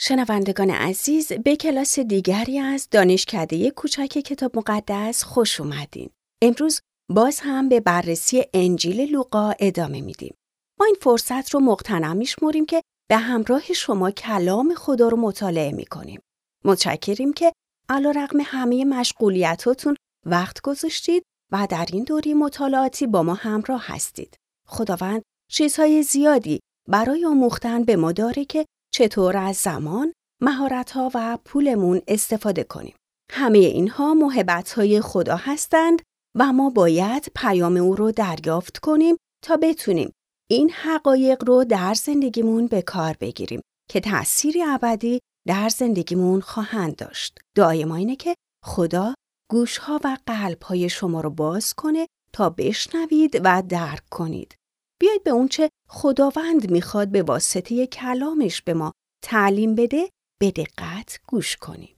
شنوندگان عزیز به کلاس دیگری از دانشکده کوچک کتاب مقدس خوش اومدین. امروز باز هم به بررسی انجیل لوقا ادامه میدیم. ما این فرصت رو مقتنم میشموریم که به همراه شما کلام خدا رو مطالعه می‌کنیم. متشکریم که علا رقم همه مشغولیتاتون وقت گذاشتید و در این دوری مطالعاتی با ما همراه هستید. خداوند چیزهای زیادی برای آموختن به ما داره که چطور از زمان، مهارت‌ها و پولمون استفاده کنیم. همه اینها محبت‌های خدا هستند و ما باید پیام او رو دریافت کنیم تا بتونیم این حقایق رو در زندگیمون به کار بگیریم که تأثیری ابدی در زندگیمون خواهند داشت. دعای ما اینه که خدا گوشها و قلبهای شما رو باز کنه تا بشنوید و درک کنید. بیایید به اونچه خداوند می‌خواد به واسطه کلامش به ما تعلیم بده به دقت گوش کنیم.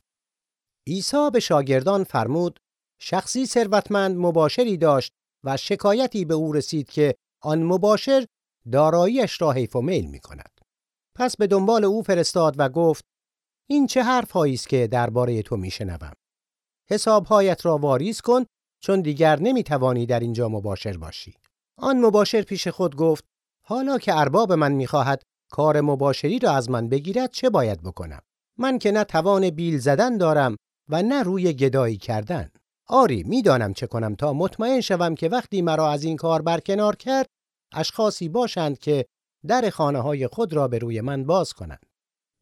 عیسی به شاگردان فرمود شخصی ثروتمند مباشری داشت و شکایتی به او رسید که آن مباشر داراییش را حیف و میل می کند. پس به دنبال او فرستاد و گفت این چه حرف است که درباره تو میشنوم حسابهایت را واریز کن چون دیگر نمی‌توانی در اینجا مباشر باشی آن مباشر پیش خود گفت حالا که ارباب من می‌خواهد کار مباشری را از من بگیرد چه باید بکنم؟ من که نه توان بیل زدن دارم و نه روی گدایی کردن. آری می‌دانم چه کنم تا مطمئن شوم که وقتی مرا از این کار برکنار کرد اشخاصی باشند که در خانه های خود را به روی من باز کنند.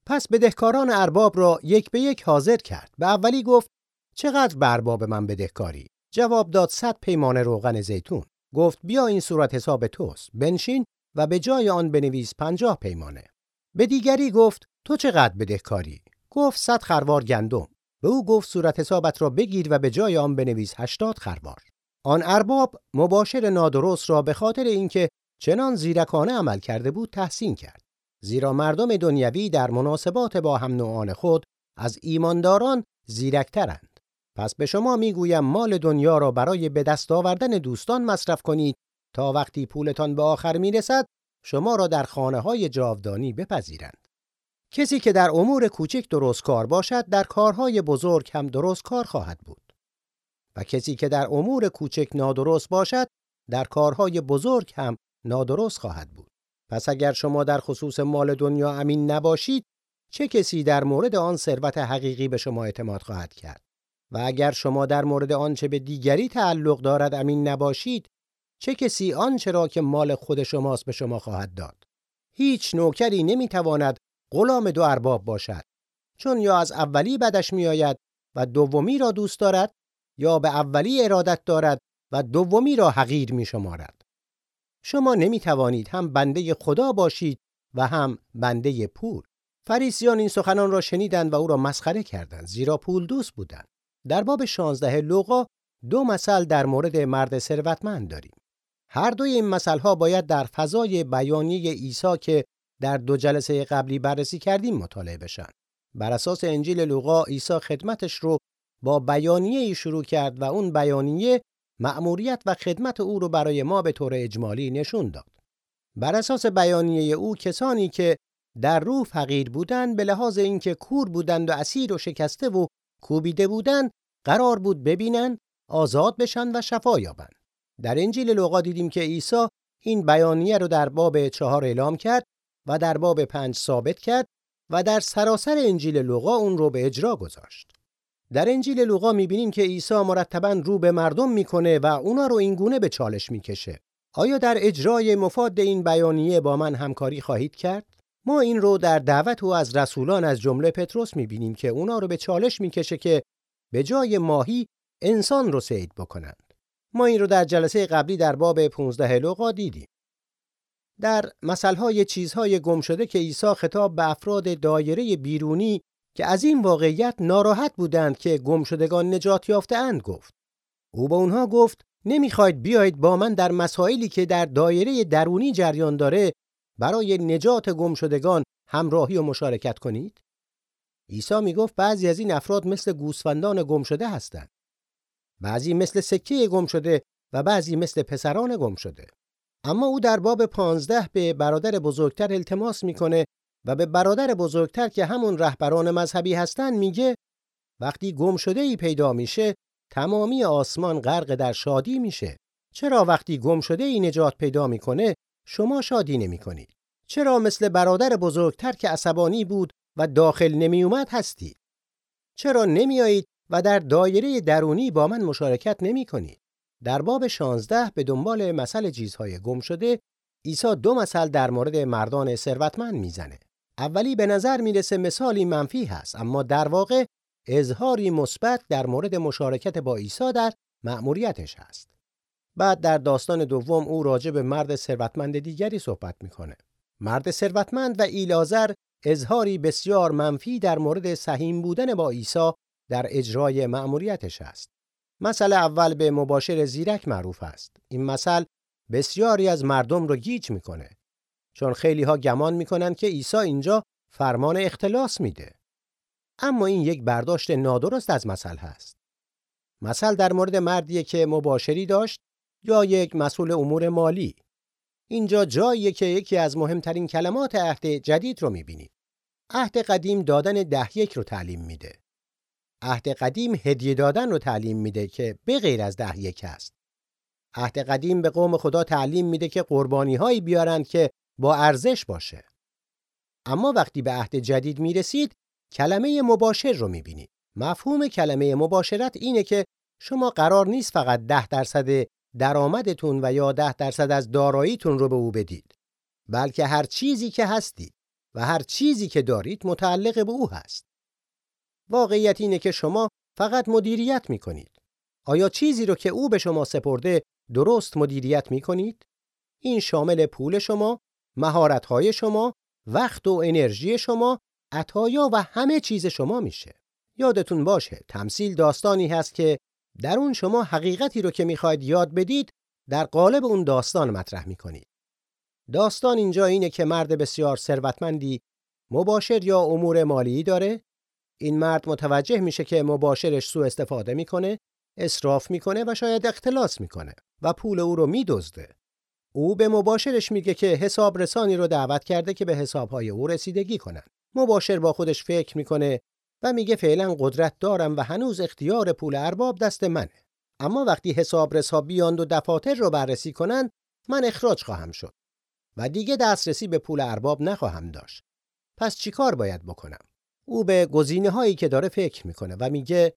پس بدهکاران ارباب را یک به یک حاضر کرد. به اولی گفت چقدر به ارباب من بدهکاری؟ جواب داد صد پیمانه روغن زیتون. گفت بیا این صورت حساب توست بنشین و به جای آن بنویس پنجاه پیمانه. به دیگری گفت تو چقدر بدهکاری؟ گفت صد خروار گندم. به او گفت صورت حسابت را بگیر و به جای آن بنویس هشتاد خروار. آن ارباب مباشر نادرست را به خاطر اینکه چنان زیرکانه عمل کرده بود تحسین کرد. زیرا مردم دنیوی در مناسبات با هم نوعان خود از ایمانداران زیرکترند. پس به شما می‌گویم مال دنیا را برای به دست آوردن دوستان مصرف کنید تا وقتی پولتان به آخر می‌رسد شما را در خانه های جاودانی بپذیرند. کسی که در امور کوچک درست کار باشد در کارهای بزرگ هم درست کار خواهد بود. و کسی که در امور کوچک نادرست باشد در کارهای بزرگ هم نادرست خواهد بود. پس اگر شما در خصوص مال دنیا امین نباشید چه کسی در مورد آن ثروت حقیقی به شما اعتماد خواهد کرد؟ و اگر شما در مورد آنچه به دیگری تعلق دارد امین نباشید چه کسی آنچه را که مال خود شماست به شما خواهد داد هیچ نوکری نمی‌تواند غلام دو ارباب باشد چون یا از اولی بدش میآید و دومی را دوست دارد یا به اولی ارادت دارد و دومی را حقیر می شمارد. شما نمی توانید هم بنده خدا باشید و هم بنده پول. فریسیان این سخنان را شنیدند و او را مسخره کردند زیرا پول دوست بودند. در باب 16 لوقا دو مثل در مورد مرد ثروتمند داریم. هر دوی این مثلها باید در فضای بیانیه عیسی که در دو جلسه قبلی بررسی کردیم مطالعه بشن. بر اساس انجیل لوقا عیسی خدمتش رو با بیانیه شروع کرد و اون بیانیه مأموریت و خدمت او رو برای ما به طور اجمالی نشون داد. بر اساس بیانیه او کسانی که در روح فقیر بودند به لحاظ اینکه کور بودند و اسیر و شکسته و کوبیده بودند قرار بود ببینند آزاد بشن و شفا یابند. در انجیل لوقا دیدیم که عیسی این بیانیه رو در باب چهار اعلام کرد و در باب پنج ثابت کرد و در سراسر انجیل لوقا اون رو به اجرا گذاشت. در انجیل لوقا می‌بینیم که عیسی مرتبا رو به مردم می‌کنه و اونا رو اینگونه به چالش می‌کشه. آیا در اجرای مفاد این بیانیه با من همکاری خواهید کرد؟ ما این رو در دعوت او از رسولان از جمله پتروس می‌بینیم که اونا رو به چالش می‌کشه که به جای ماهی انسان رو سید بکنند. ما این رو در جلسه قبلی در باب 15 لوقا دیدیم. در مثلهای چیزهای گم شده که عیسی خطاب به افراد دایره بیرونی که از این واقعیت ناراحت بودند که گمشدگان نجات یافته اند گفت. او به اونها گفت نمی‌خواید بیایید با من در مسائلی که در دایره درونی جریان داره برای نجات گمشدگان همراهی و مشارکت کنید؟ عیسی می‌گفت بعضی از این افراد مثل گوسفندان گمشده هستند. بعضی مثل سکه گم شده و بعضی مثل پسران گم شده. اما او در باب پانزده به برادر بزرگتر التماس می‌کنه و به برادر بزرگتر که همون رهبران مذهبی هستن میگه وقتی گم شده ای پیدا میشه تمامی آسمان غرق در شادی میشه چرا وقتی گم شده ای نجات پیدا می‌کنه شما شادی نمی کنید؟ چرا مثل برادر بزرگتر که عصبانی بود و داخل نمی اومد هستی؟ چرا نمیایید و در دایره درونی با من مشارکت نمی کنید؟ در باب 16 به دنبال مسئله چیزهای گم شده عیسی دو مثل در مورد مردان ثروتمند می‌زنه. اولی به نظر می‌رسه مثالی منفی هست اما در واقع اظهاری مثبت در مورد مشارکت با عیسی در مأموریتش هست. بعد در داستان دوم او راجع به مرد ثروتمند دیگری صحبت می‌کنه. مرد ثروتمند و ایلازر اظهاری بسیار منفی در مورد سهیم بودن با عیسی در اجرای مأموریتش است. مسئله اول به مباشر زیرک معروف است. این مسئله بسیاری از مردم رو گیج می‌کنه. چون خیلی ها گمان می‌کنن که عیسی اینجا فرمان اختلاس میده. اما این یک برداشت نادرست از مسئله هست. مثل در مورد مردیه که مباشری داشت یا یک مسئول امور مالی. اینجا جاییه که یکی از مهمترین کلمات عهد جدید رو می‌بینید. عهد قدیم دادن ده یک رو تعلیم میده. عهد قدیم هدیه دادن رو تعلیم میده که به غیر از ده یک است. عهد قدیم به قوم خدا تعلیم میده که قربانی هایی بیارن که با ارزش باشه. اما وقتی به عهد جدید می‌رسید کلمه مباشر رو می‌بینید. مفهوم کلمه مباشرت اینه که شما قرار نیست فقط ده درصد درآمدتون و یا ده درصد از داراییتون رو به او بدید بلکه هر چیزی که هستید و هر چیزی که دارید متعلق به او هست واقعیت اینه که شما فقط مدیریت می کنید آیا چیزی رو که او به شما سپرده درست مدیریت می کنید؟ این شامل پول شما، مهارت‌های شما، وقت و انرژی شما، عطایا و همه چیز شما میشه. یادتون باشه تمثیل داستانی هست که در اون شما حقیقتی رو که می‌خواید یاد بدید در قالب اون داستان مطرح می‌کنید. داستان اینجا اینه که مرد بسیار ثروتمندی مباشر یا امور مالی داره. این مرد متوجه میشه که مباشرش سوء استفاده می‌کنه اصراف می‌کنه و شاید اختلاس می‌کنه و پول او رو میدزده. او به مباشرش میگه که حساب رسانی رو دعوت کرده که به حسابهای او رسیدگی کنن. مباشر با خودش فکر می‌کنه و میگه فعلا قدرت دارم و هنوز اختیار پول ارباب دست منه. اما وقتی حساب رسا بیاند و دفاتر رو بررسی کنند من اخراج خواهم شد. و دیگه دسترسی به پول ارباب نخواهم داشت. پس چیکار باید بکنم؟ او به گزینه هایی که داره فکر می‌کنه و میگه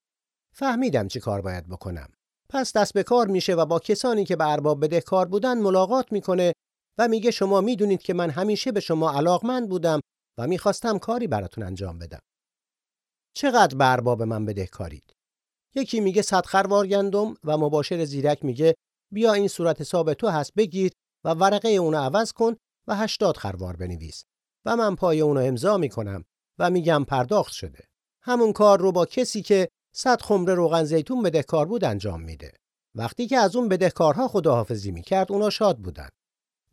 فهمیدم چی کار باید بکنم. پس دست به کار میشه و با کسانی که به ارباب بدهکار بودن ملاقات می‌کنه و میگه شما می‌دونید که من همیشه به شما علاقمند بودم و می‌خواستم کاری براتون انجام بدم. چقدر به ارباب من بدهکارید؟ یکی میگه صد خروار گندم و مباشر زیرک میگه بیا این صورت حساب تو هست بگیر و ورقه اونو عوض کن و هشتاد خروار بنویس. و من پای اونو امضا می‌کنم و میگم پرداخت شده. همون کار رو با کسی که صد خمره روغن زیتون بدهکار بود انجام میده. وقتی که از اون بدهکارها خداحافظی می‌کرد اونا شاد بودن.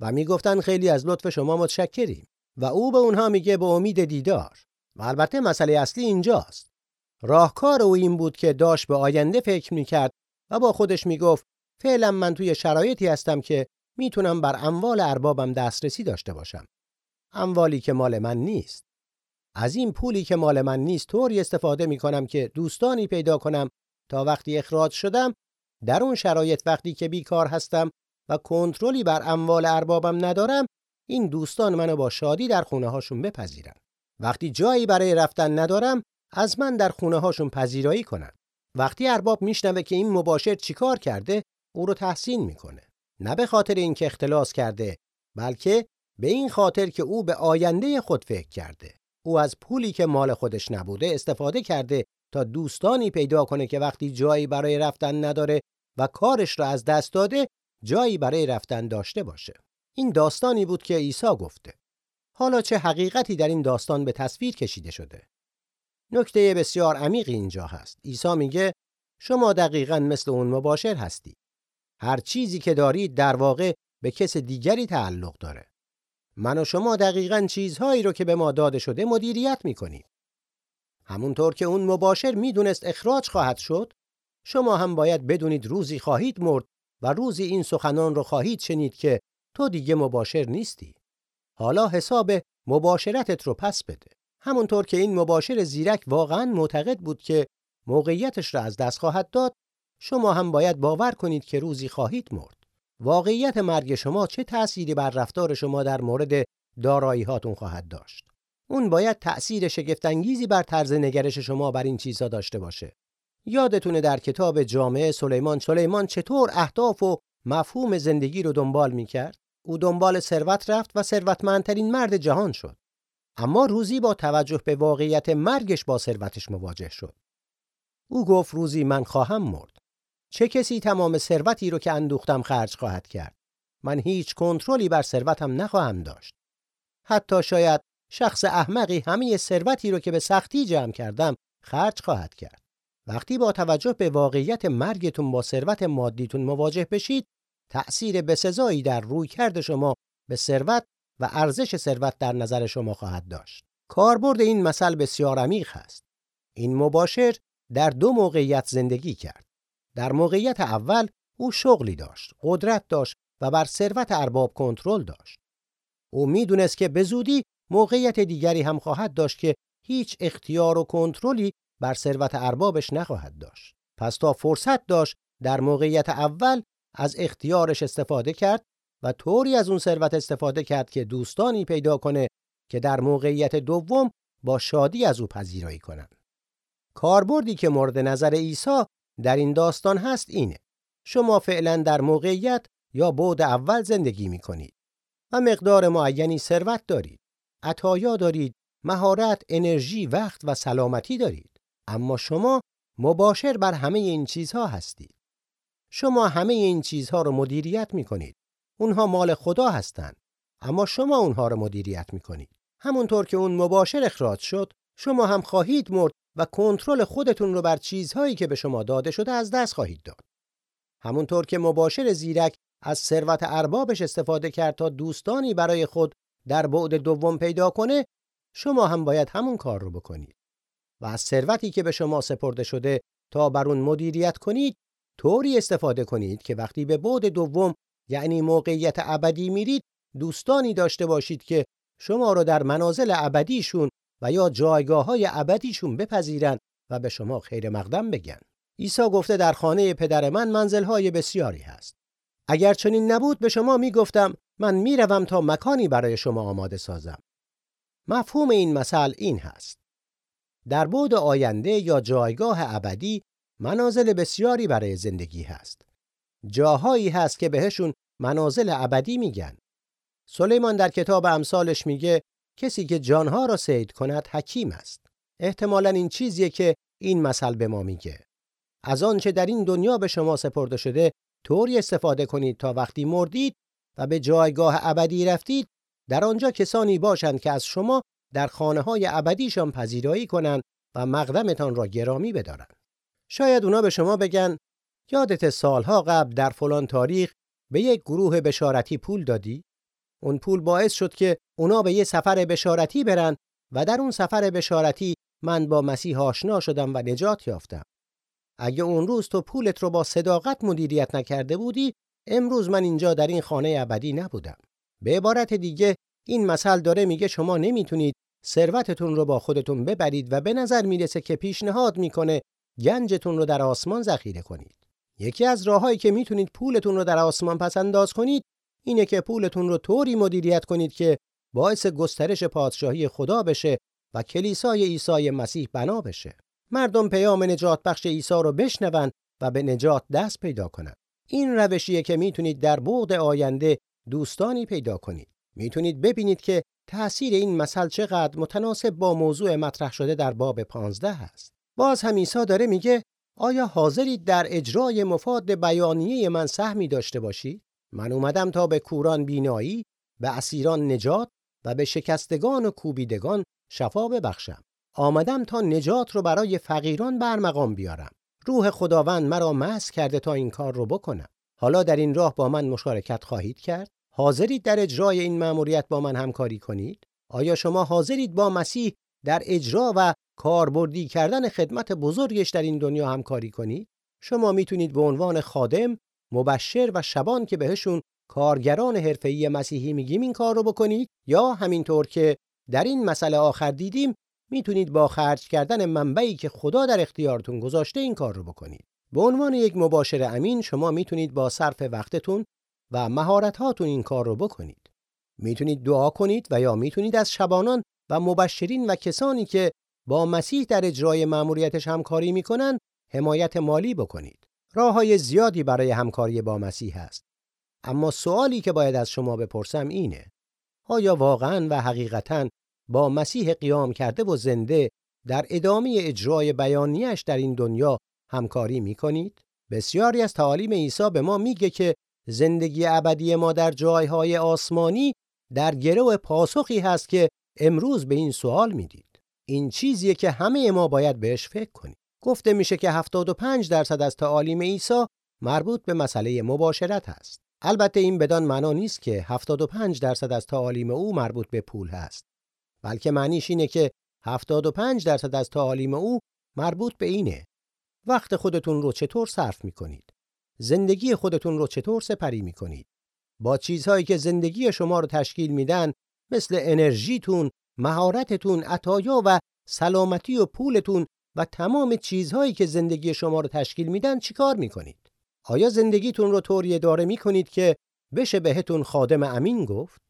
و می‌گفتن خیلی از لطف شما متشکریم. و او به اونها میگه به امید دیدار. و البته مسئله اصلی اینجاست. راهکار او این بود که داشت به آینده فکر می‌کرد و با خودش می‌گفت فعلا من توی شرایطی هستم که می‌تونم بر اموال اربابم دسترسی داشته باشم. اموالی که مال من نیست. از این پولی که مال من نیست طوری استفاده می‌کنم که دوستانی پیدا کنم تا وقتی اخراج شدم در اون شرایط وقتی که بیکار هستم و کنترلی بر اموال اربابم ندارم این دوستان منو با شادی در خونه هاشون بپذیرن. وقتی جایی برای رفتن ندارم از من در خونه هاشون پذیرایی کنن. وقتی ارباب میشنوه که این مباشر چیکار کرده او رو تحسین می‌کنه. نه به خاطر اینکه اختلاس کرده بلکه به این خاطر که او به آینده خود فکر کرده. او از پولی که مال خودش نبوده استفاده کرده تا دوستانی پیدا کنه که وقتی جایی برای رفتن نداره و کارش را از دست داده جایی برای رفتن داشته باشه. این داستانی بود که عیسی گفته. حالا چه حقیقتی در این داستان به تصویر کشیده شده؟ نکته بسیار عمیقی اینجا هست. عیسی میگه شما دقیقا مثل اون مباشر هستی. هر چیزی که دارید در واقع به کس دیگری تعلق داره. من و شما دقیقا چیزهایی رو که به ما داده شده مدیریت می‌کنیم. همونطور که اون مباشر می‌دونست اخراج خواهد شد، شما هم باید بدونید روزی خواهید مرد و روزی این سخنان رو خواهید شنید که تو دیگه مباشر نیستی. حالا حساب مباشرتت رو پس بده. همونطور که این مباشر زیرک واقعا معتقد بود که موقعیتش را از دست خواهد داد شما هم باید باور کنید که روزی خواهید مرد. واقعیت مرگ شما چه تأثیری بر رفتار شما در مورد دارایی هاتون خواهد داشت؟ اون باید تأثیر شگفتانگیزی بر طرز نگرش شما بر این چیزها داشته باشه. یادتونه در کتاب جامعه سلیمان سلیمان چطور اهداف و مفهوم زندگی رو دنبال می‌کرد؟ او دنبال ثروت رفت و ثروتمندترین مرد جهان شد. اما روزی با توجه به واقعیت مرگش با ثروتش مواجه شد. او گفت روزی من خواهم مرد. چه کسی تمام ثروتی رو که اندوختم خرج خواهد کرد؟ من هیچ کنترلی بر ثروتم نخواهم داشت. حتی شاید شخص احمقی همه ثروتی رو که به سختی جمع کردم خرج خواهد کرد. وقتی با توجه به واقعیت مرگتون با ثروت مادیتون مواجه بشید تأثیر بسزایی در روی کرد شما به ثروت و ارزش ثروت در نظر شما خواهد داشت. کاربرد این مثل بسیار عمیق است. این مباشر در دو موقعیت زندگی کرد. در موقعیت اول او شغلی داشت قدرت داشت و بر ثروت ارباب کنترل داشت. او می‌دونست که به زودی موقعیت دیگری هم خواهد داشت که هیچ اختیار و کنترلی بر ثروت اربابش نخواهد داشت. پس تا فرصت داشت در موقعیت اول از اختیارش استفاده کرد و طوری از اون ثروت استفاده کرد که دوستانی پیدا کنه که در موقعیت دوم با شادی از او پذیرایی کنند. کاربردی که مورد نظر عیسی در این داستان هست اینه. شما فعلا در موقعیت یا بعد اول زندگی می کنید و مقدار معینی ثروت دارید. عطایا دارید، مهارت، انرژی، وقت و سلامتی دارید. اما شما مباشر بر همه این چیزها هستید. شما همه این چیزها رو مدیریت می کنید. اونها مال خدا هستند. اما شما اونها رو مدیریت می کنید. همونطور که اون مباشر اخراج شد، شما هم خواهید مرد و کنترل خودتون رو بر چیزهایی که به شما داده شده از دست خواهید داد. همونطور که مباشر زیرک از ثروت اربابش استفاده کرد تا دوستانی برای خود در بعد دوم پیدا کنه، شما هم باید همون کار رو بکنید. و از ثروتی که به شما سپرده شده تا بر اون مدیریت کنید طوری استفاده کنید که وقتی به بعد دوم یعنی موقعیت ابدی میرید دوستانی داشته باشید که شما رو در منازل ابدیشون و یا جایگاه های ابدیشون بپذیرند و به شما خیر مقدم بگن. عیسی گفته در خانه پدر من منزل های بسیاری هست. اگر چنین نبود به شما می‌گفتم من می‌روم تا مکانی برای شما آماده سازم. مفهوم این مثل این هست. در بعد آینده یا جایگاه ابدی منازل بسیاری برای زندگی هست. جاهایی هست که بهشون منازل ابدی میگن. سلیمان در کتاب امثالش میگه کسی که جانها را سید کند حکیم است. احتمالا این چیزیه که این مثل به ما میگه. از آنچه در این دنیا به شما سپرده شده طوری استفاده کنید تا وقتی مردید و به جایگاه ابدی رفتید در آنجا کسانی باشند که از شما در خانه های ابدیشان پذیرایی کنند و مقدمتان را گرامی بدارند. شاید اونا به شما بگن یادت سالها قبل در فلان تاریخ به یک گروه بشارتی پول دادی؟ اون پول باعث شد که اونا به یه سفر بشارتی برن و در اون سفر بشارتی من با مسیح آشنا شدم و نجات یافتم. اگه اون روز تو پولت رو با صداقت مدیریت نکرده بودی، امروز من اینجا در این خانه ابدی نبودم. به عبارت دیگه این مثل داره میگه شما نمی‌تونید ثروتتون رو با خودتون ببرید و به نظر می‌رسه که پیشنهاد می‌کنه گنجتون رو در آسمان ذخیره کنید. یکی از راههایی که می‌تونید پولتون رو در آسمان پس انداز کنید اینه که پولتون رو طوری مدیریت کنید که باعث گسترش پادشاهی خدا بشه و کلیسای عیسی مسیح بنا بشه. مردم پیام نجات بخش عیسی رو بشنون و به نجات دست پیدا کنند. این روشیه که می‌تونید در بعد آینده دوستانی پیدا کنید. می‌تونید ببینید که تأثیر این مثل چقدر متناسب با موضوع مطرح شده در باب 15 است. باز هم عیسی داره میگه آیا حاضرید در اجرای مفاد بیانیه من سهمی داشته باشید؟ من اومدم تا به کوران بینایی، به اسیران نجات و به شکستگان و کوبیدگان شفا ببخشم. آمدم تا نجات رو برای فقیران برمقام بیارم. روح خداوند مرا مس کرده تا این کار رو بکنم. حالا در این راه با من مشارکت خواهید کرد؟ حاضرید در اجرای این مأموریت با من همکاری کنید؟ آیا شما حاضرید با مسیح در اجرا و کاربردی کردن خدمت بزرگش در این دنیا همکاری کنید؟ شما می‌تونید به عنوان خادم، مبشر و شبان که بهشون کارگران حرفه‌ای مسیحی میگیم این کار رو بکنید یا همینطور که در این مسئله آخر دیدیم می‌تونید با خرج کردن منبعی که خدا در اختیارتون گذاشته این کار رو بکنید. به عنوان یک مباشر امین شما می‌تونید با صرف وقتتون و مهارت این کار رو بکنید. می‌تونید دعا کنید و یا می‌تونید از شبانان و مبشرین و کسانی که با مسیح در اجرای مأموریتش همکاری می‌کنن حمایت مالی بکنید. راه های زیادی برای همکاری با مسیح هست. اما سوالی که باید از شما بپرسم اینه آیا واقعا و حقیقتا با مسیح قیام کرده و زنده در ادامه اجرای بیانیش در این دنیا همکاری می کنید؟ بسیاری از تعالیم عیسی به ما میگه که زندگی ابدی ما در جایهای آسمانی در گرو پاسخی هست که امروز به این سوال می‌دید. این چیزیه که همه ما باید بهش فکر کنیم. گفته میشه که 75 درصد از تعالیم عیسی مربوط به مسئله مباشرت است. البته این بدان معنا نیست که 75 درصد از تعالیم او مربوط به پول هست. بلکه معنیش اینه که 75 درصد از تعالیم او مربوط به اینه. وقت خودتون رو چطور صرف می کنید؟ زندگی خودتون رو چطور سپری می کنید؟ با چیزهایی که زندگی شما رو تشکیل میدن مثل انرژیتون، مهارتتون، عطایا و سلامتی و پولتون و تمام چیزهایی که زندگی شما رو تشکیل میدن چیکار می‌کنید؟ آیا زندگیتون رو طوری اداره می‌کنید که بشه بهتون خادم امین گفت؟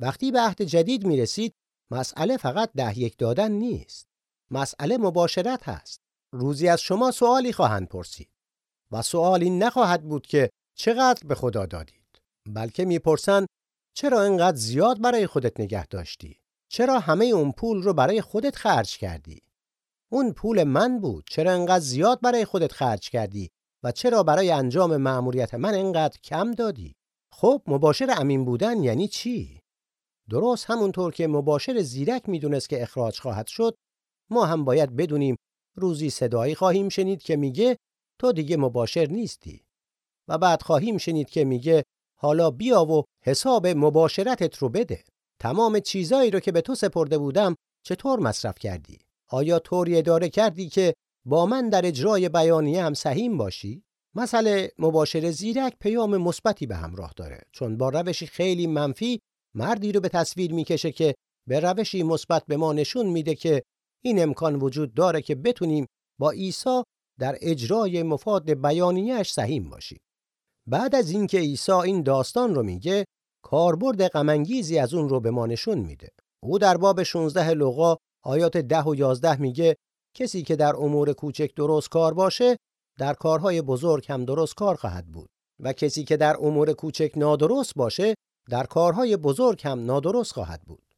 وقتی به عهد جدید می‌رسید مسئله فقط ده یک دادن نیست. مسئله مباشرت هست. روزی از شما سوالی خواهند پرسید و سوال این نخواهد بود که چقدر به خدا دادید بلکه می‌پرسند چرا اینقدر زیاد برای خودت نگه داشتی؟ چرا همه اون پول رو برای خودت خرج کردی؟ اون پول من بود چرا اینقدر زیاد برای خودت خرج کردی و چرا برای انجام مأموریت من اینقدر کم دادی؟ خب مباشر امین بودن یعنی چی؟ درست همونطور که مباشر زیرک می‌دونست که اخراج خواهد شد ما هم باید بدونیم روزی صدایی خواهیم شنید که میگه تو دیگه مباشر نیستی و بعد خواهیم شنید که میگه حالا بیا و حساب مباشرتت رو بده. تمام چیزایی رو که به تو سپرده بودم چطور مصرف کردی؟ آیا طوری اداره کردی که با من در اجرای بیانیه هم سهیم باشی؟ مسئله مباشر زیرک پیام مثبتی به همراه داره. چون با روشی خیلی منفی مردی رو به تصویر می‌کشه که به روشی مثبت به ما نشون میده که این امکان وجود داره که بتونیم با عیسی در اجرای مفاد بیانیهش سهیم باشیم. بعد از اینکه عیسی این داستان رو میگه، کاربرد غمانگیزی از اون رو به ما نشون میده. او در باب 16 لوقا آیات 10 و 11 میگه کسی که در امور کوچک درست کار باشه، در کارهای بزرگ هم درست کار خواهد بود و کسی که در امور کوچک نادرست باشه، در کارهای بزرگ هم نادرست خواهد بود.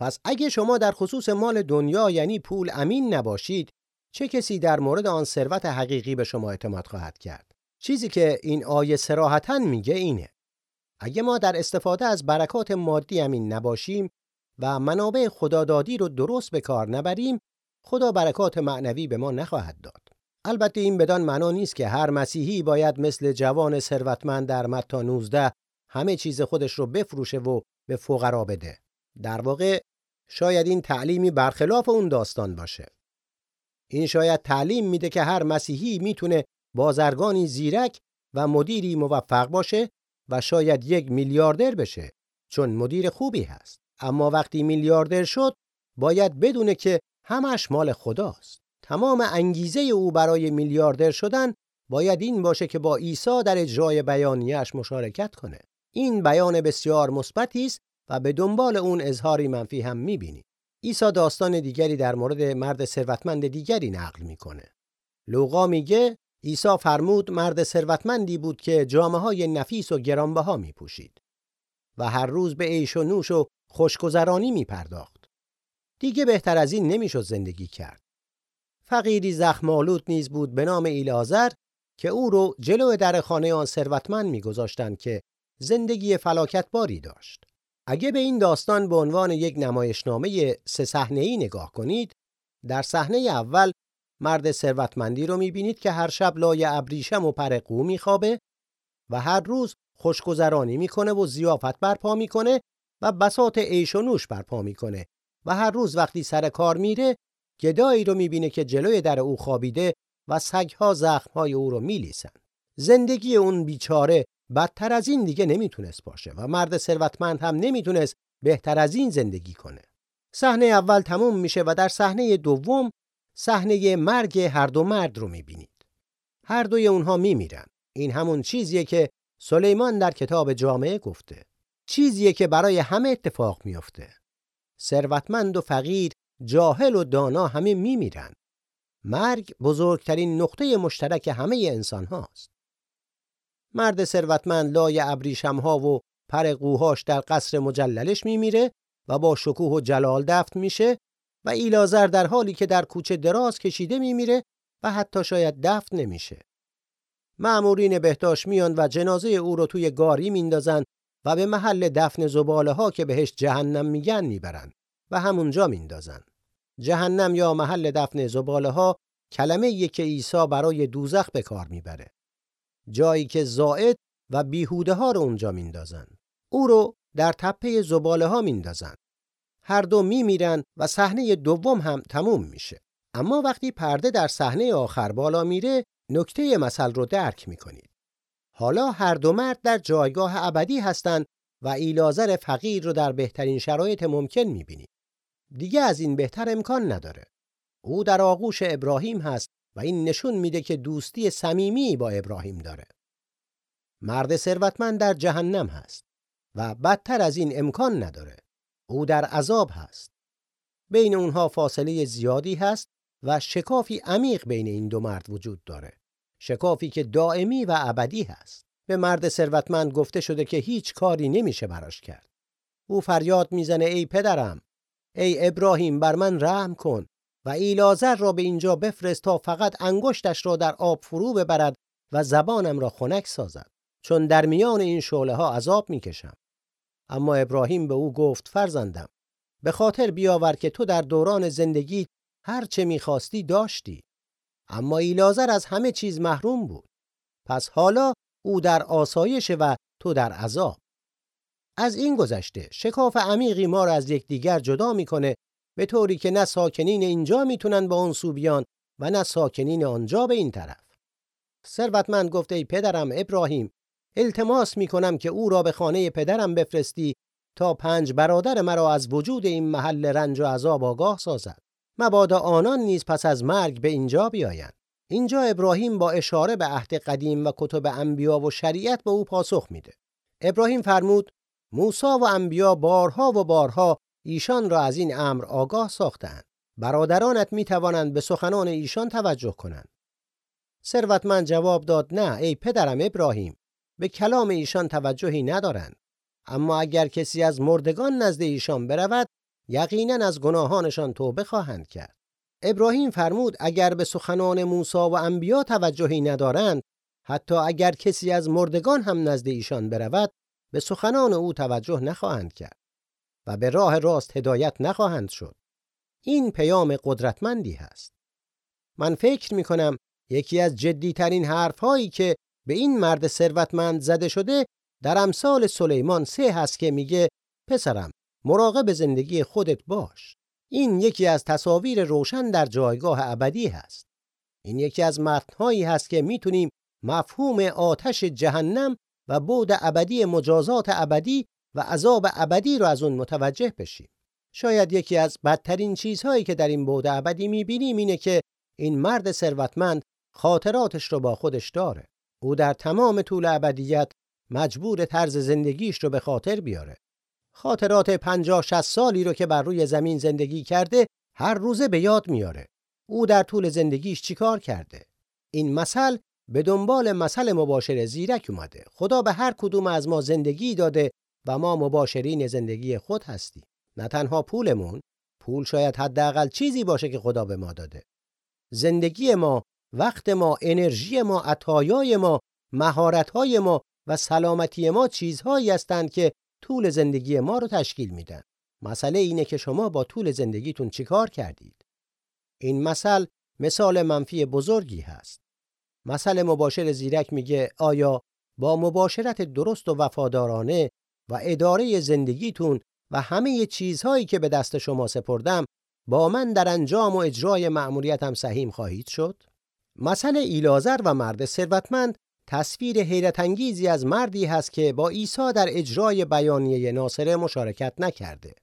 پس اگه شما در خصوص مال دنیا یعنی پول امین نباشید چه کسی در مورد آن ثروت حقیقی به شما اعتماد خواهد کرد چیزی که این آیه سراحتا میگه اینه. اگه ما در استفاده از برکات مادی امین نباشیم و منابع خدادادی رو درست به کار نبریم خدا برکات معنوی به ما نخواهد داد. البته این بدان معنا نیست که هر مسیحی باید مثل جوان ثروتمند در متی 19 همه چیز خودش رو بفروشه و به فقرا بده. در واقع شاید این تعلیمی برخلاف اون داستان باشه. این شاید تعلیم میده که هر مسیحی می‌تونه بازرگانی زیرک و مدیری موفق باشه و شاید یک میلیاردر بشه چون مدیر خوبی هست. اما وقتی میلیاردر شد باید بدونه که همش مال خداست. تمام انگیزه او برای میلیاردر شدن باید این باشه که با عیسی در اجرای بیانیهش مشارکت کنه. این بیان بسیار مثبتی است و به دنبال اون اظهاری منفی هم می‌بینی. عیسی داستان دیگری در مورد مرد ثروتمند دیگری نقل می‌کنه. لوقا میگه عیسی فرمود مرد ثروتمندی بود که جامعه های نفیس و گرانبها می پوشید و هر روز به عیش و نوش و خوشگذرانی می پرداخت. دیگه بهتر از این نمی‌شد زندگی کرد. فقیری زخمالود نیز بود به نام ایلازر که او رو جلو در خانه آن ثروتمند میگذاشتند که زندگی فلاکت باری داشت. اگه به این داستان به عنوان یک نمایشنامه سه صحنه‌ای نگاه کنید، در صحنه اول مرد ثروتمندی رو می‌بینید که هر شب لای ابریشم و پرقو میخوابه و هر روز خوشگذرانی می‌کنه و زیافت برپا می‌کنه و بساط عیش و نوش برپا می‌کنه و هر روز وقتی سر کار میره گدایی رو می‌بینه که جلوی در او خوابیده و سگها زخمهای او رو میلیسن. زندگی اون بیچاره بدتر از این دیگه نمی‌تونست باشه و مرد ثروتمند هم نمی‌تونست بهتر از این زندگی کنه. صحنه اول تموم میشه و در صحنه دوم صحنه مرگ هر دو مرد رو می‌بینید. هر دوی اونها میمیرن. این همون چیزیه که سلیمان در کتاب جامعه گفته. چیزیه که برای همه اتفاق میافته. ثروتمند و فقیر، جاهل و دانا همه میمیرن. مرگ بزرگترین نقطه مشترک همه انسان هاست. مرد ثروتمند لای ابریشمها و پر قوهاش در قصر مجللش میمیره و با شکوه و جلال دفن میشه و ایلازر در حالی که در کوچه دراز کشیده میمیره و حتی شاید دفن نمیشه. معمورین بهداشت میان و جنازه او رو توی گاری میندازن و به محل دفن زباله ها که بهش جهنم میگن می‌برن و همونجا میندازن. جهنم یا محل دفن زباله ها کلمه که عیسی برای دوزخ به کار می‌بره. جایی که زائد و بیهوده ها رو اونجا میندازن. او رو در تپه زباله ها میندازن. هر دو میمیرن و صحنه دوم هم تموم میشه. اما وقتی پرده در صحنه آخر بالا میره نکته مثل رو درک می‌کنید. حالا هر دو مرد در جایگاه ابدی هستند و ایلازر فقیر رو در بهترین شرایط ممکن می‌بینید. دیگه از این بهتر امکان نداره. او در آغوش ابراهیم هست و این نشون میده که دوستی صمیمی با ابراهیم داره. مرد ثروتمند در جهنم هست و بدتر از این امکان نداره. او در عذاب هست. بین اونها فاصله زیادی هست و شکافی عمیق بین این دو مرد وجود داره. شکافی که دائمی و ابدی هست. به مرد ثروتمند گفته شده که هیچ کاری نمیشه براش کرد. او فریاد می‌زنه ای پدرم، ای ابراهیم بر من رحم کن و ایلازر را به اینجا بفرست تا فقط انگشتش را در آب فرو ببرد و زبانم را خنک سازد چون در میان این شعله ها عذاب می‌کشم. اما ابراهیم به او گفت فرزندم به خاطر بیاور که تو در دوران زندگی هر چه می‌خواستی داشتی اما ایلازر از همه چیز محروم بود. پس حالا او در آسایش و تو در عذاب. از این گذشته شکاف عمیقی ما را از یکدیگر جدا می‌کنه به طوری که نه ساکنین اینجا می‌تونن با اون سو بیان و نه ساکنین آنجا به این طرف. ثروتمند گفته ای پدرم ابراهیم التماس می‌کنم که او را به خانه پدرم بفرستی تا پنج برادر مرا از وجود این محل رنج و عذاب آگاه سازد. مبادا آنان نیز پس از مرگ به اینجا بیایند. اینجا ابراهیم با اشاره به عهد قدیم و کتب انبیا و شریعت به او پاسخ میده. ابراهیم فرمود موسی و انبیا بارها و بارها ایشان را از این امر آگاه ساختند برادرانت می توانند به سخنان ایشان توجه کنند. ثروتمند جواب داد نه ای پدرم ابراهیم. به کلام ایشان توجهی ندارند. اما اگر کسی از مردگان نزد ایشان برود یقینا از گناهانشان توبه خواهند کرد. ابراهیم فرمود اگر به سخنان موسی و انبیا توجهی ندارند حتی اگر کسی از مردگان هم نزد ایشان برود به سخنان او توجه نخواهند کرد و به راه راست هدایت نخواهند شد. این پیام قدرتمندی هست. من فکر می کنم یکی از جدیترین حرف هایی که به این مرد ثروتمند زده شده در امثال سلیمان سه هست که میگه پسرم مراقب زندگی خودت باش این یکی از تصاویر روشن در جایگاه ابدی هست. این یکی از متنهایی هست که می‌تونیم مفهوم آتش جهنم و بود ابدی مجازات ابدی و عذاب ابدی رو از اون متوجه بشیم. شاید یکی از بدترین چیزهایی که در این بود ابدی می‌بینیم اینه که این مرد ثروتمند خاطراتش رو با خودش داره. او در تمام طول ابدیت مجبور طرز زندگیش رو به خاطر بیاره. خاطرات پنجاه شست سالی رو که بر روی زمین زندگی کرده هر روزه به یاد میاره. او در طول زندگیش چیکار کرده؟ این مثل به دنبال مثل مباشر زیرک اومده. خدا به هر کدوم از ما زندگی داده و ما مباشرین زندگی خود هستیم. نه تنها پولمون پول شاید حداقل چیزی باشه که خدا به ما داده. زندگی ما وقت ما انرژی ما عطایای ما مهارت‌های ما و سلامتی ما چیزهایی هستند که طول زندگی ما رو تشکیل میدن. مسئله اینه که شما با طول زندگیتون چیکار کردید؟ این مثل مثال منفی بزرگی هست. مثل مباشر زیرک میگه آیا با مباشرت درست و وفادارانه و اداره زندگیتون و همه چیزهایی که به دست شما سپردم با من در انجام و اجرای مأموریتم سهیم خواهید شد؟ مثل ایلازر و مرد ثروتمند تصویر حیرت انگیزی از مردی هست که با عیسی در اجرای بیانیه ناصره مشارکت نکرده.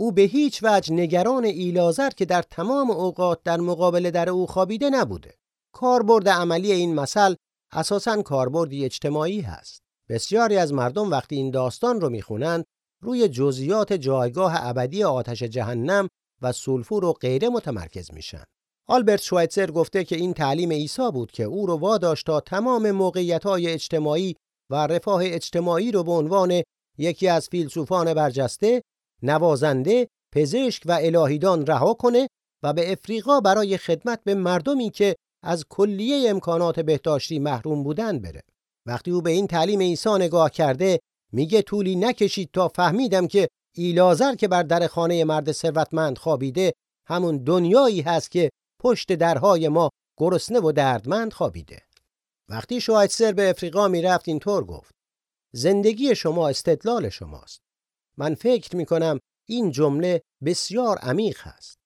او به هیچ وجه نگران ایلازر که در تمام اوقات در مقابل در او خوابیده نبوده. کاربرد عملی این مثل اساساً کاربردی اجتماعی هست. بسیاری از مردم وقتی این داستان رو می‌خونند روی جزئیات جایگاه ابدی آتش جهنم و سولفور و غیره متمرکز میشن. آلبرت شوایتزر گفته که این تعلیم عیسی بود که او رو واداشت تا تمام موقعیت‌های اجتماعی و رفاه اجتماعی رو به عنوان یکی از فیلسوفان برجسته، نوازنده، پزشک و الهیدان رها کنه و به افریقا برای خدمت به مردمی که از کلیه امکانات بهداشتی محروم بودن بره. وقتی او به این تعلیم عیسی نگاه کرده میگه طولی نکشید تا فهمیدم که ایلازر که بر در خانه مرد ثروتمند خوابیده همون دنیایی هست که پشت درهای ما گرسنه و دردمند خوابیده. وقتی سر به افریقا می‌رفت اینطور گفت زندگی شما استدلال شماست. من فکر می کنم این جمله بسیار عمیق هست.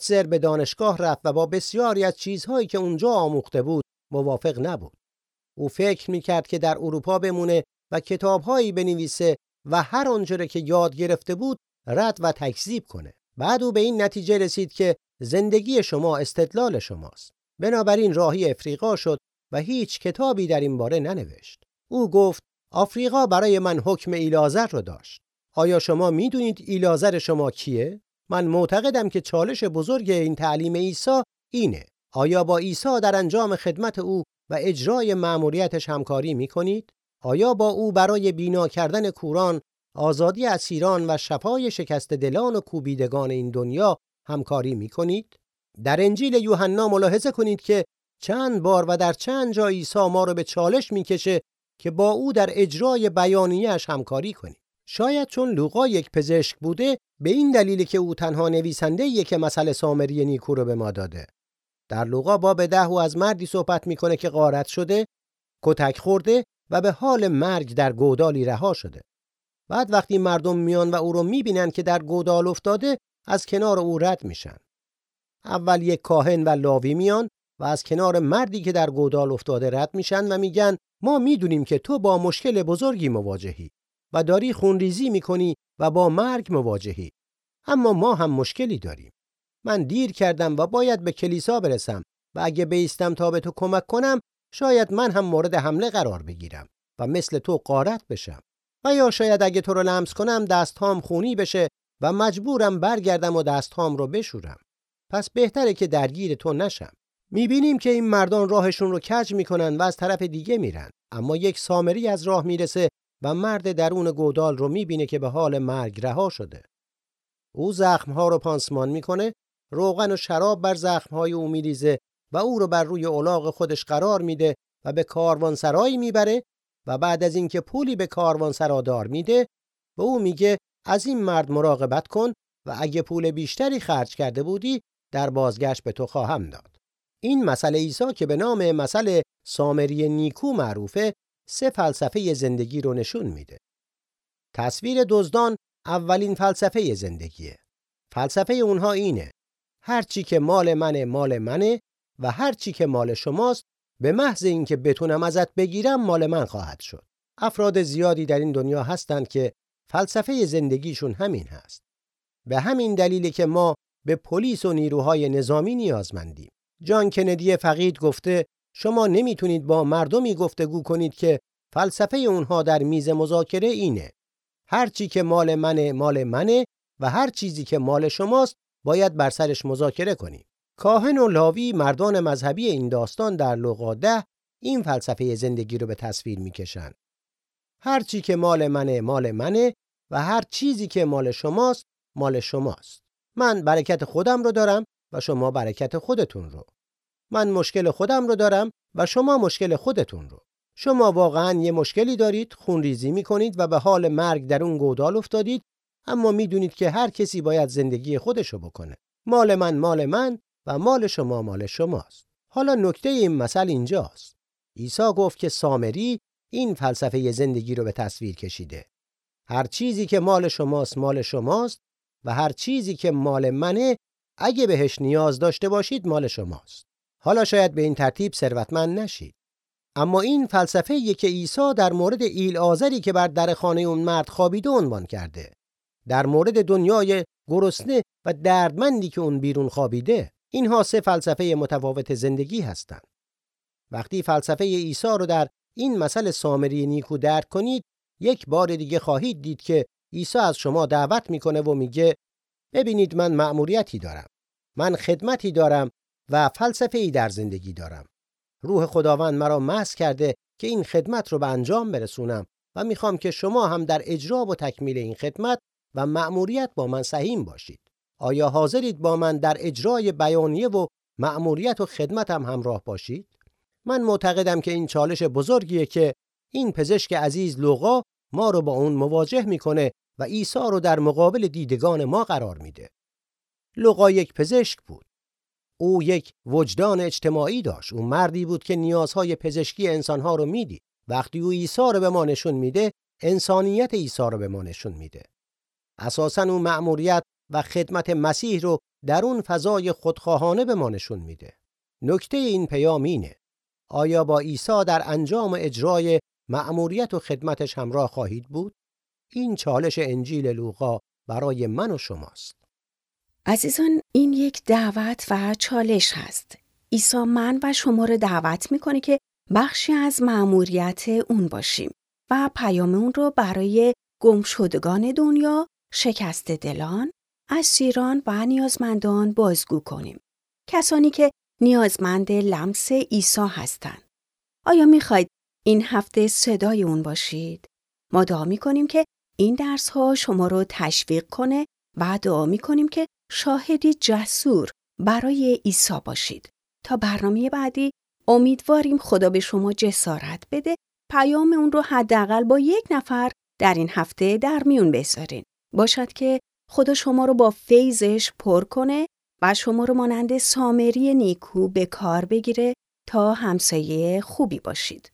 سر به دانشگاه رفت و با بسیاری از چیزهایی که اونجا آموخته بود موافق نبود. او فکر می کرد که در اروپا بمونه و کتابهایی بنویسه و هر آنچه که یاد گرفته بود رد و تکذیب کنه. بعد او به این نتیجه رسید که زندگی شما استدلال شماست. بنابراین راهی افریقا شد و هیچ کتابی در این باره ننوشت. او گفت آفریقا برای من حکم ایلازر رو داشت. آیا شما می‌دونید ایلازر شما کیه؟ من معتقدم که چالش بزرگ این تعلیم عیسی اینه. آیا با عیسی در انجام خدمت او و اجرای مأموریتش همکاری می‌کنید؟ آیا با او برای بینا کردن کوران، آزادی اسیران و شفای شکست دلان و کوبیدگان این دنیا همکاری می‌کنید؟ در انجیل یوحنا ملاحظه کنید که چند بار و در چند جا عیسی ما رو به چالش می‌کشه که با او در اجرای بیانیه‌اش همکاری کنیم. شاید چون لوقا یک پزشک بوده به این دلیل که او تنها نویسنده یک مسئله سامری نیکو رو به ما داده. در لوقا باب ده و از مردی صحبت می‌کنه که غارت شده، کتک خورده و به حال مرگ در گودالی رها شده. بعد وقتی مردم میان و او رو می‌بینن که در گودال افتاده از کنار او رد میشن. اول یک کاهن و لاوی میان و از کنار مردی که در گودال افتاده رد میشن و میگن ما می‌دونیم که تو با مشکل بزرگی مواجهی و داری خونریزی می‌کنی و با مرگ مواجهی. اما ما هم مشکلی داریم. من دیر کردم و باید به کلیسا برسم و اگه بیستم تا به تو کمک کنم شاید من هم مورد حمله قرار بگیرم و مثل تو قارت بشم و یا شاید اگه تو رو لمس کنم دستهام خونی بشه و مجبورم برگردم و دستهام رو بشورم. پس بهتره که درگیر تو نشم. می‌بینیم که این مردان راهشون رو کج می‌کنن و از طرف دیگه میرن. اما یک سامری از راه می‌رسه و مرد درون گودال رو می‌بینه که به حال مرگ رها شده. او زخمها رو پانسمان می‌کنه روغن و شراب بر زخمهای او میریزه و او رو بر روی الاغ خودش قرار میده و به کاروانسرایی می‌بره و بعد از اینکه پولی به کاروانسرادار میده به او میگه از این مرد مراقبت کن و اگه پول بیشتری خرج کرده بودی در بازگشت به تو خواهم داد. این مسئله عیسی که به نام مسئله سامری نیکو معروفه سه فلسفه زندگی رو نشون میده. تصویر دزدان اولین فلسفه زندگیه. فلسفه اونها اینه هر چی که مال منه مال منه و هر چی که مال شماست به محض اینکه بتونم ازت بگیرم مال من خواهد شد. افراد زیادی در این دنیا هستند که فلسفه زندگیشون همین هست. به همین دلیلی که ما به پلیس و نیروهای نظامی نیازمندیم. جان کندی فقید گفته شما نمی‌تونید با مردمی گفتگو کنید که فلسفه اونها در میز مذاکره اینه. هر چی که مال منه مال منه و هر چیزی که مال شماست باید بر سرش مذاکره کنیم. کاهن و لاوی مردان مذهبی این داستان در لوقا ده این فلسفه زندگی رو به تصویر می‌کشن. هر چی که مال منه مال منه و هر چیزی که مال شماست مال شماست. من برکت خودم رو دارم و شما برکت خودتون رو. من مشکل خودم رو دارم و شما مشکل خودتون رو. شما واقعا یه مشکلی دارید، خونریزی می‌کنید و به حال مرگ در اون گودال افتادید اما می‌دونید که هر کسی باید زندگی خودشو بکنه. مال من مال من و مال شما مال شماست. حالا نکته این مثل اینجاست. عیسی گفت که سامری این فلسفه زندگی رو به تصویر کشیده. هر چیزی که مال شماست مال شماست و هر چیزی که مال منه اگه بهش نیاز داشته باشید مال شماست. حالا شاید به این ترتیب ثروتمند نشید. اما این فلسفه که عیسی در مورد ایل آزری که بر در خانه اون مرد خوابیده عنوان کرده. در مورد دنیای گرسنه و دردمندی که اون بیرون خوابیده اینها سه فلسفه متفاوت زندگی هستند وقتی فلسفه عیسی رو در این مسئله سامری نیکو درک کنید یک بار دیگه خواهید دید که عیسی از شما دعوت می‌کنه و میگه ببینید من مأموریتی دارم من خدمتی دارم و فلسفه ای در زندگی دارم. روح خداوند مرا مس کرده که این خدمت رو به انجام برسونم و می‌خوام که شما هم در اجرا و تکمیل این خدمت و مأموریت با من سهیم باشید. آیا حاضرید با من در اجرای بیانیه و مأموریت و خدمتم همراه باشید؟ من معتقدم که این چالش بزرگیه که این پزشک عزیز لوقا ما رو با اون مواجه می‌کنه و عیسی رو در مقابل دیدگان ما قرار میده. لوقا یک پزشک بود. او یک وجدان اجتماعی داشت. او مردی بود که نیازهای پزشکی انسانها رو می‌دید. وقتی او عیسی رو به ما نشون میده، انسانیت عیسی رو به ما نشون میده. اساساً او مأموریت و خدمت مسیح رو در اون فضای خودخواهانه به ما نشون میده. نکته این پیام اینه آیا با عیسی در انجام اجرای مأموریت و خدمتش همراه خواهید بود؟ این چالش انجیل لوقا برای من و شماست. عزیزان این یک دعوت و چالش هست. عیسی من و شما رو دعوت می‌کنه که بخشی از مأموریت اون باشیم و پیام اون رو برای گمشدگان دنیا، شکست دلان، اسیران و نیازمندان بازگو کنیم. کسانی که نیازمند لمس عیسی هستند. آیا می‌خواید این هفته صدای اون باشید؟ ما دعا می‌کنیم که این درس ها شما رو تشویق کنه و دعا می‌کنیم که شاهدی جسور برای عیسی باشید. تا برنامه بعدی امیدواریم خدا به شما جسارت بده پیام اون رو حداقل با یک نفر در این هفته در میون بذارین. باشد که خدا شما رو با فیضش پر کنه و شما رو مانند سامری نیکو به کار بگیره تا همسایه خوبی باشید.